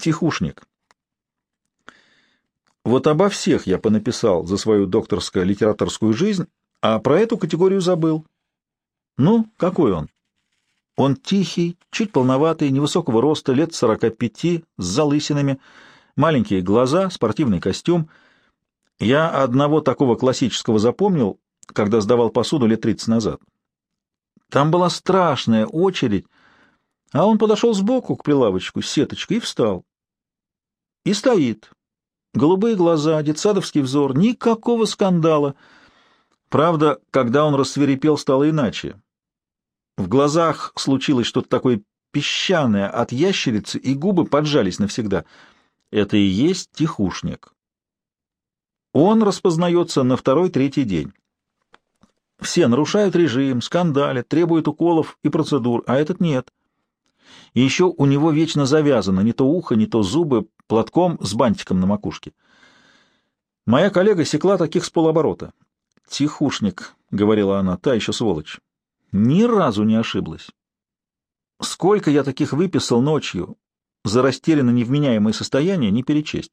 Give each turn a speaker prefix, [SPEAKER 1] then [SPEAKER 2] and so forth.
[SPEAKER 1] Тихушник. Вот обо всех я понаписал за свою докторско-литераторскую жизнь, а про эту категорию забыл. Ну, какой он? Он тихий, чуть полноватый, невысокого роста, лет сорока пяти, с залысинами, маленькие глаза, спортивный костюм. Я одного такого классического запомнил, когда сдавал посуду лет тридцать назад. Там была страшная очередь, а он подошел сбоку к прилавочку с сеточкой и встал. И стоит. Голубые глаза, детсадовский взор, никакого скандала. Правда, когда он рассверепел, стало иначе. В глазах случилось что-то такое песчаное от ящерицы, и губы поджались навсегда. Это и есть тихушник. Он распознается на второй-третий день. Все нарушают режим, скандалят, требуют уколов и процедур, а этот нет. И еще у него вечно завязано не то ухо, не то зубы платком с бантиком на макушке. Моя коллега секла таких с полоборота. «Тихушник», — говорила она, — «та еще сволочь». Ни разу не ошиблась. Сколько я таких выписал ночью за растерянно невменяемое состояние, не перечесть.